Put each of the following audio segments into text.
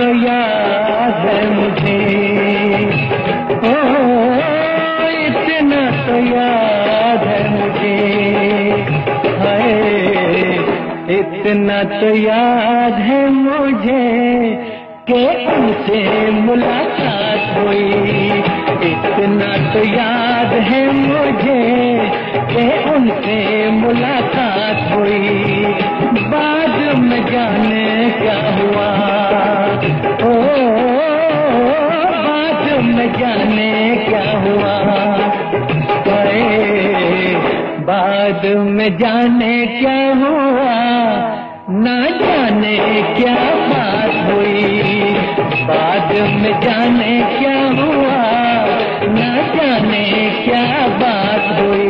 तो याद है मुझे। ओ, इतना तो याद है मुझे। हाय, इतना तो याद है मुझे कि उनसे मुलाकात हुई। इतना तो याद है मुझे के उनसे मुलाकात हुई। बाद में जाने क्या हुआ? बाद जाने क्या हुआ? बाद में जाने क्या हुआ? ना जाने क्या बात हुई? बाद में जाने क्या हुआ? ना जाने क्या बात हुई?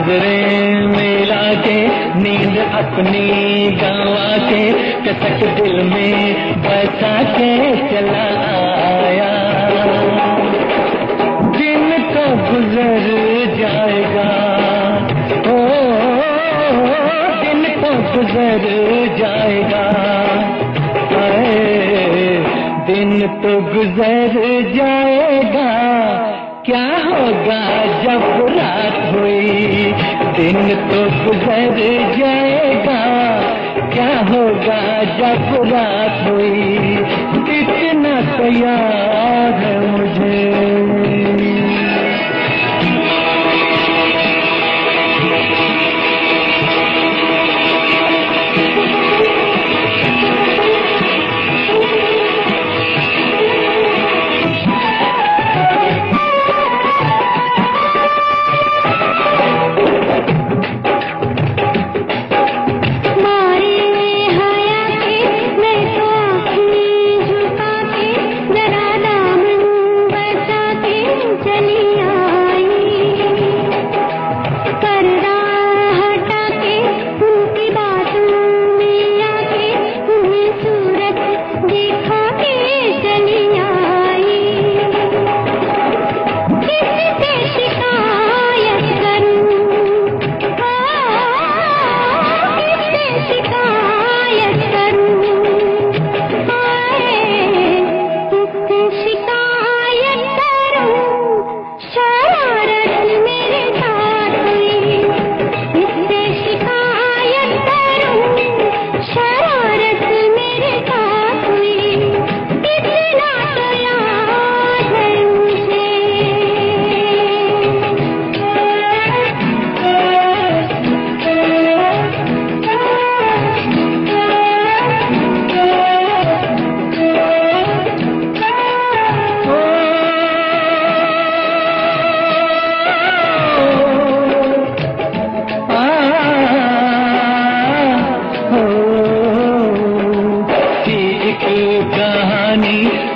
नज़रें मिला के नींद अपनी गंवा के कसक दिल में बसा के चला आया। दिन तो गुजर जाएगा। ओ, दिन तो गुजर जाएगा। दिन तो गुजर जाएगा। क्या होगा जब रात हुई? दिन तो गुजर जाएगा। क्या होगा जब रात हुई? कितना तो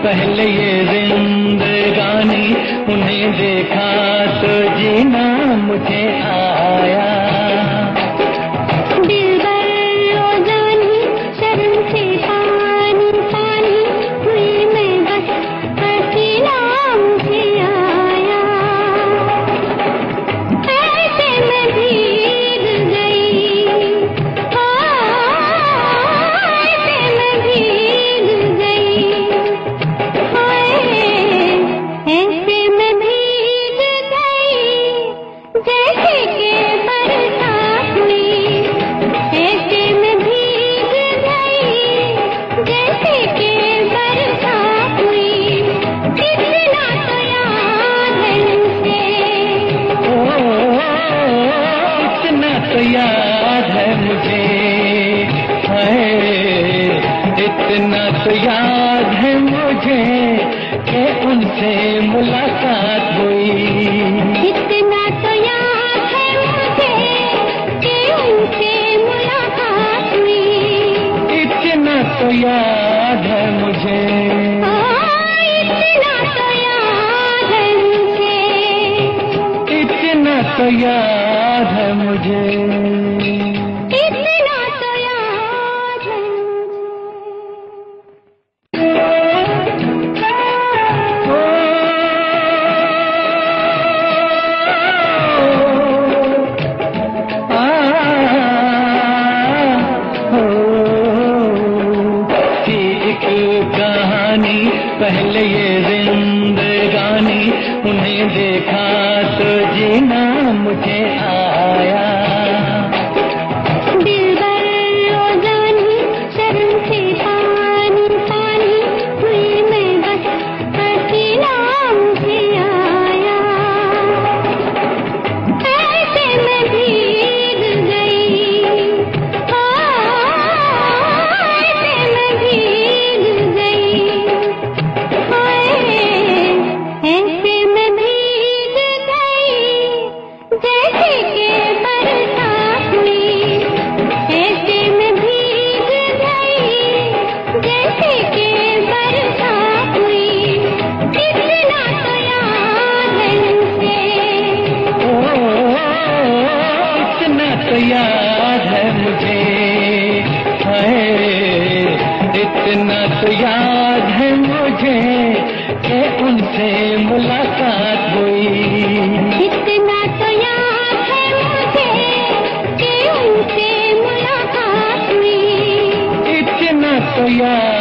पहले ये जिंदगानी उन्हें देखा तो जीना मुझे आया। याद है मुझे कि उनसे मुलाकात हुई। इतना तो याद है मुझे कि उनसे मुलाकात हुई। इतना तो याद है मुझे। इतना तो याद है मुझे। इतना तो याद है मुझे। कहानी पहले ये जिंदगानी उन्हें देखा तो जीना मुझे आया। इतना तो याद है मुझे कि उनसे मुलाकात हुई। इतना तो याद है मुझे कि उनसे मुलाकात हुई। इतना तो याद